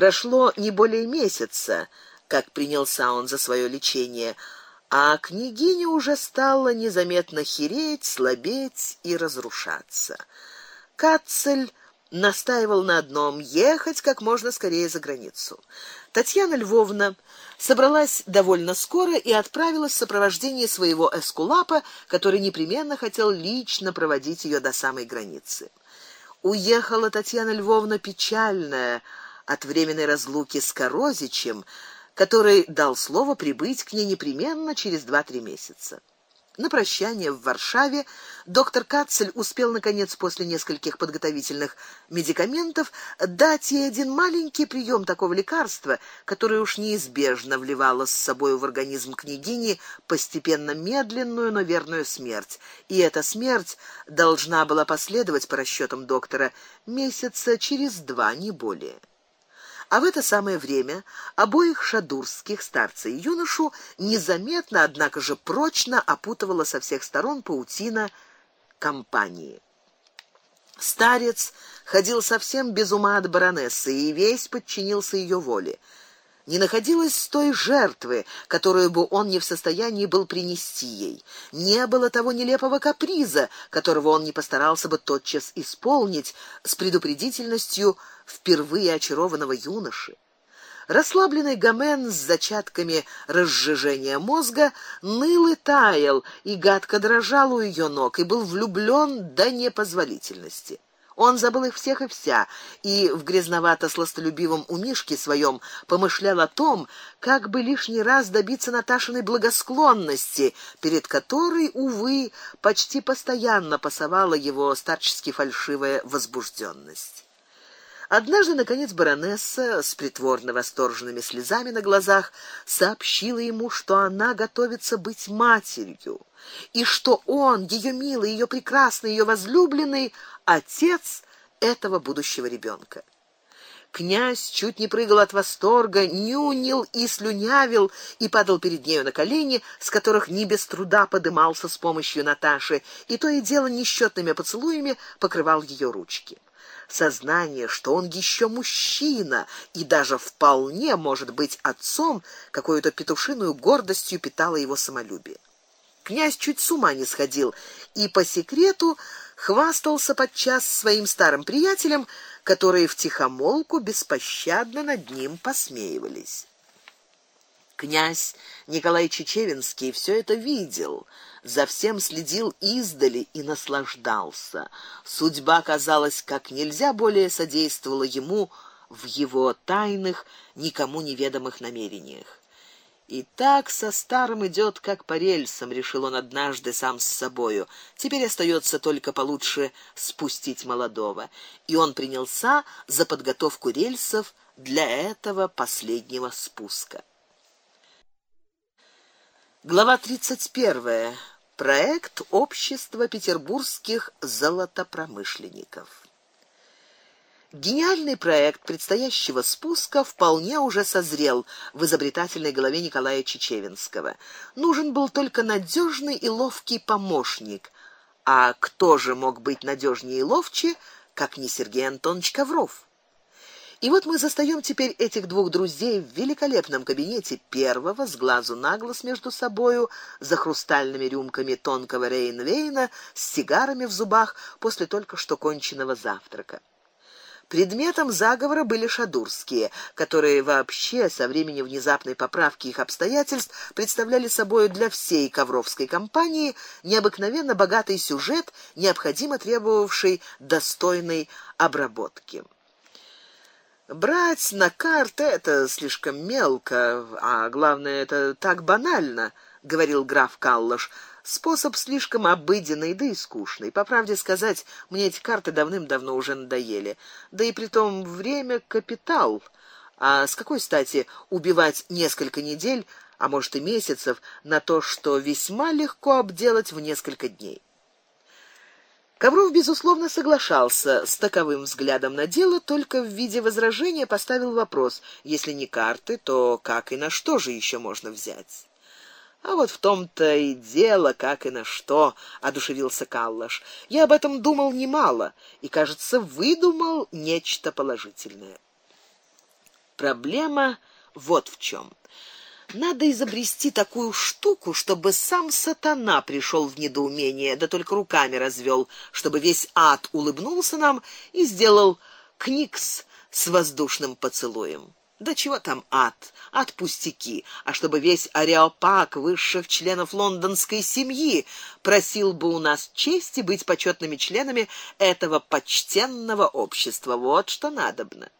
Прошло не более месяца, как принялся он за свое лечение, а княгиня уже стала незаметно хереть, слабеть и разрушаться. Кацель настаивал на одном ехать как можно скорее за границу. Татьяна Львовна собралась довольно скоро и отправилась в сопровождении своего эскулапа, который непременно хотел лично проводить ее до самой границы. Уехала Татьяна Львовна печальная от временной разлуки с Корозичем, который дал слово прибыть к ней непременно через два-три месяца. На прощание в Варшаве доктор Кацель успел наконец после нескольких подготовительных медикаментов дать ей один маленький прием такого лекарства, которое уж неизбежно вливало с собой в организм княгини постепенно медленную, но верную смерть. И эта смерть должна была последовать по расчетам доктора месяца через два, не более. А в это самое время обоих шадурских, старца и юношу, незаметно, однако же прочно опутывала со всех сторон паутина компании. Старец ходил совсем без ума от баронессы и весь подчинился ее воле не находилось той жертвы, которую бы он не в состоянии был принести ей. Не было того нелепого каприза, которого он не постарался бы тотчас исполнить с предупредительностью впервые очарованного юноши. Расслабленный Гомен с зачатками разжижения мозга ныл и таял, и гадко дрожал у ее ног и был влюблен до непозволительности. Он забыл их всех и вся, и в грязновато-сластолюбивом умишке своем помышлял о том, как бы лишний раз добиться Наташиной благосклонности, перед которой увы почти постоянно пасовала его старчески фальшивая возбужденность. Однажды наконец баронесса с притворно восторженными слезами на глазах сообщила ему, что она готовится быть матерью, и что он, ее милый, ее прекрасный, ее возлюбленный отец этого будущего ребенка. Князь чуть не прыгал от восторга, нюнил и слюнявил и падал перед нею на колени, с которых не без труда подымался с помощью Наташи, и то и дело несчетными поцелуями покрывал ее ручки. Сознание, что он еще мужчина и даже вполне может быть отцом, какую-то петушиную гордостью питало его самолюбие. Князь чуть с ума не сходил и по секрету хвастался подчас своим старым приятелям, которые в тихомолку беспощадно над ним посмеивались. Князь Николай Чечевинский все это видел, за всем следил издали и наслаждался. Судьба, казалось, как нельзя более содействовала ему в его тайных, никому неведомых намерениях. И так со старым идет как по рельсам, решил он однажды сам с собою. Теперь остается только получше спустить молодого. И он принялся за подготовку рельсов для этого последнего спуска. Глава 31. Проект общества петербургских золотопромышленников. Гениальный проект предстоящего спуска вполне уже созрел в изобретательной голове Николая Чечевинского. Нужен был только надежный и ловкий помощник. А кто же мог быть надежнее и ловче, как не Сергей Антонович Ковров? И вот мы застаем теперь этих двух друзей в великолепном кабинете первого с глазу на глаз между собою за хрустальными рюмками тонкого рейнвейна с сигарами в зубах после только что конченного завтрака. Предметом заговора были шадурские, которые вообще со времени внезапной поправки их обстоятельств представляли собой для всей Ковровской компании необыкновенно богатый сюжет, необходимо требовавший достойной обработки. Брать на карты это слишком мелко, а главное это так банально, говорил граф Каллаш. Способ слишком обыденный да и скучный. По правде сказать, мне эти карты давным-давно уже надоели. Да и притом время капитал. А с какой стати убивать несколько недель, а может и месяцев на то, что весьма легко обделать в несколько дней? Ковров безусловно соглашался с таковым взглядом на дело, только в виде возражения поставил вопрос: если не карты, то как и на что же еще можно взять? А вот в том-то и дело, как и на что, одушевился Каллаш. Я об этом думал немало и, кажется, выдумал нечто положительное. Проблема вот в чем. Надо изобрести такую штуку, чтобы сам сатана пришел в недоумение, да только руками развел, чтобы весь ад улыбнулся нам и сделал кникс с воздушным поцелуем. Да чего там ад? Ад пустяки, а чтобы весь ареопаг высших членов лондонской семьи просил бы у нас чести быть почетными членами этого почтенного общества. Вот что надобно.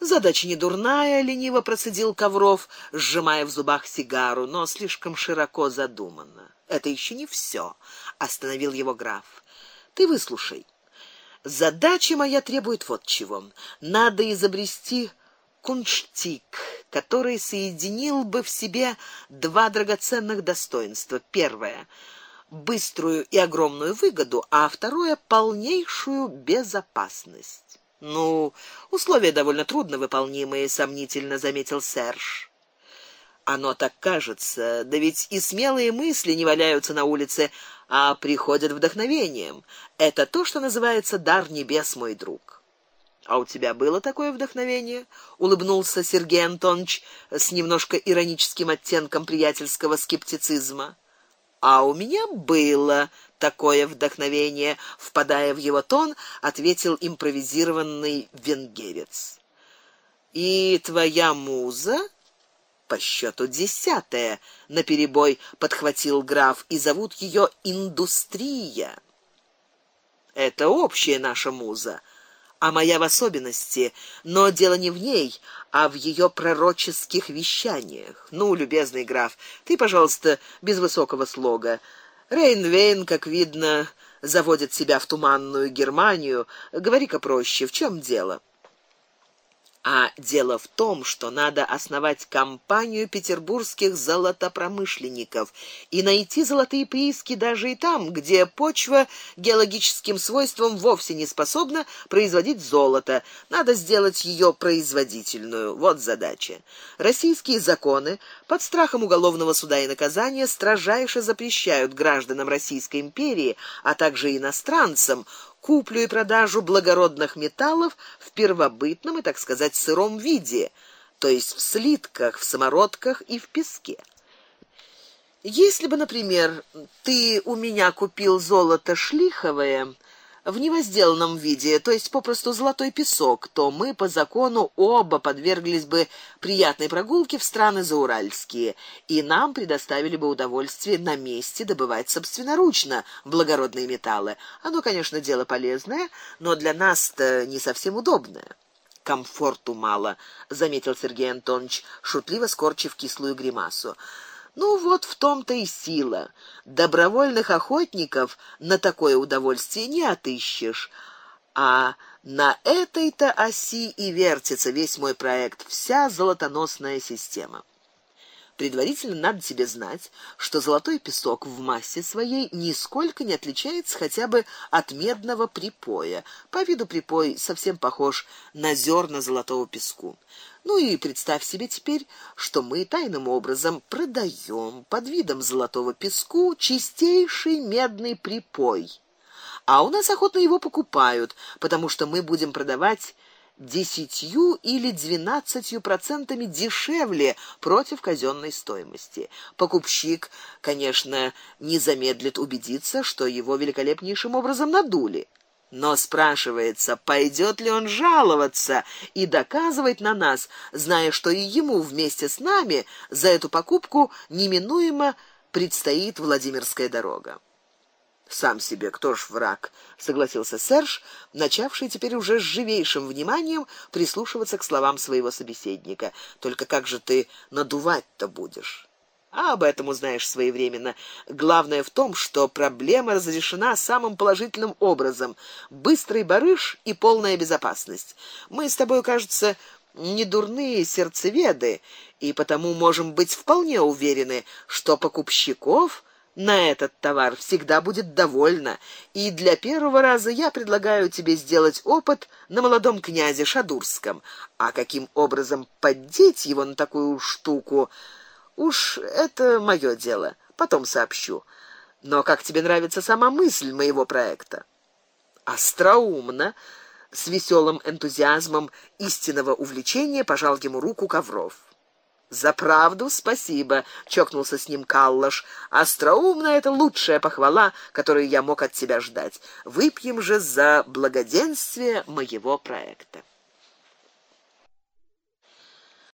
Задача не дурная, лениво процедил Ковров, сжимая в зубах сигару, но слишком широко задуманно. Это еще не все, остановил его граф. Ты выслушай. Задача моя требует вот чего. Надо изобрести кунштик, который соединил бы в себе два драгоценных достоинства. Первое быструю и огромную выгоду, а второе полнейшую безопасность. Ну, условия довольно трудно выполнимые, сомнительно заметил Серж. Оно так кажется, да ведь и смелые мысли не валяются на улице, а приходят вдохновением. Это то, что называется дар небес, мой друг. А у тебя было такое вдохновение? улыбнулся Сергей Антонович с немножко ироническим оттенком приятельского скептицизма. А у меня было такое вдохновение, впадая в его тон, ответил импровизированный венгерец. И твоя муза по счету десятая, на перебой подхватил граф, и зовут ее Индустрия. Это общая наша муза а моя в особенности, но дело не в ней, а в ее пророческих вещаниях. Ну, любезный граф, ты, пожалуйста, без высокого слога. Рейнвейн, как видно, заводит себя в туманную Германию. Говори-ка проще, в чем дело? А дело в том, что надо основать компанию петербургских золотопромышленников и найти золотые прииски даже и там, где почва геологическим свойствам вовсе не способна производить золото. Надо сделать ее производительную. Вот задача. Российские законы под страхом уголовного суда и наказания строжайше запрещают гражданам Российской империи, а также иностранцам куплю и продажу благородных металлов в первобытном и, так сказать, сыром виде, то есть в слитках, в самородках и в песке. Если бы, например, ты у меня купил золото шлиховое, в невозделанном виде, то есть попросту золотой песок, то мы по закону оба подверглись бы приятной прогулке в страны зауральские, и нам предоставили бы удовольствие на месте добывать собственноручно благородные металлы. Оно, конечно, дело полезное, но для нас-то не совсем удобное. Комфорту мало, заметил Сергей Антонович, шутливо скорчив кислую гримасу. Ну вот в том-то и сила. Добровольных охотников на такое удовольствие не отыщешь. А на этой-то оси и вертится весь мой проект, вся золотоносная система. Предварительно надо тебе знать, что золотой песок в массе своей нисколько не отличается хотя бы от медного припоя. По виду припой совсем похож на зерна золотого песку. Ну и представь себе теперь, что мы тайным образом продаем под видом золотого песку чистейший медный припой. А у нас охотно его покупают, потому что мы будем продавать десятью или двенадцатью процентами дешевле против казенной стоимости. Покупщик, конечно, не замедлит убедиться, что его великолепнейшим образом надули. Но спрашивается, пойдет ли он жаловаться и доказывать на нас, зная, что и ему вместе с нами за эту покупку неминуемо предстоит Владимирская дорога. Сам себе кто ж враг, согласился Серж, начавший теперь уже с живейшим вниманием прислушиваться к словам своего собеседника. Только как же ты надувать-то будешь? А об этом узнаешь своевременно. Главное в том, что проблема разрешена самым положительным образом: быстрый барыш и полная безопасность. Мы с тобой, кажется, не дурные сердцеведы, и потому можем быть вполне уверены, что покупщиков на этот товар всегда будет довольно. И для первого раза я предлагаю тебе сделать опыт на молодом князе Шадурском. А каким образом поддеть его на такую штуку? Уж это моё дело, потом сообщу. Но как тебе нравится сама мысль моего проекта? Остроумно, С веселым энтузиазмом истинного увлечения пожал ему руку Ковров. За правду спасибо, чокнулся с ним Каллаш. Остроумно это лучшая похвала, которую я мог от тебя ждать. Выпьем же за благоденствие моего проекта.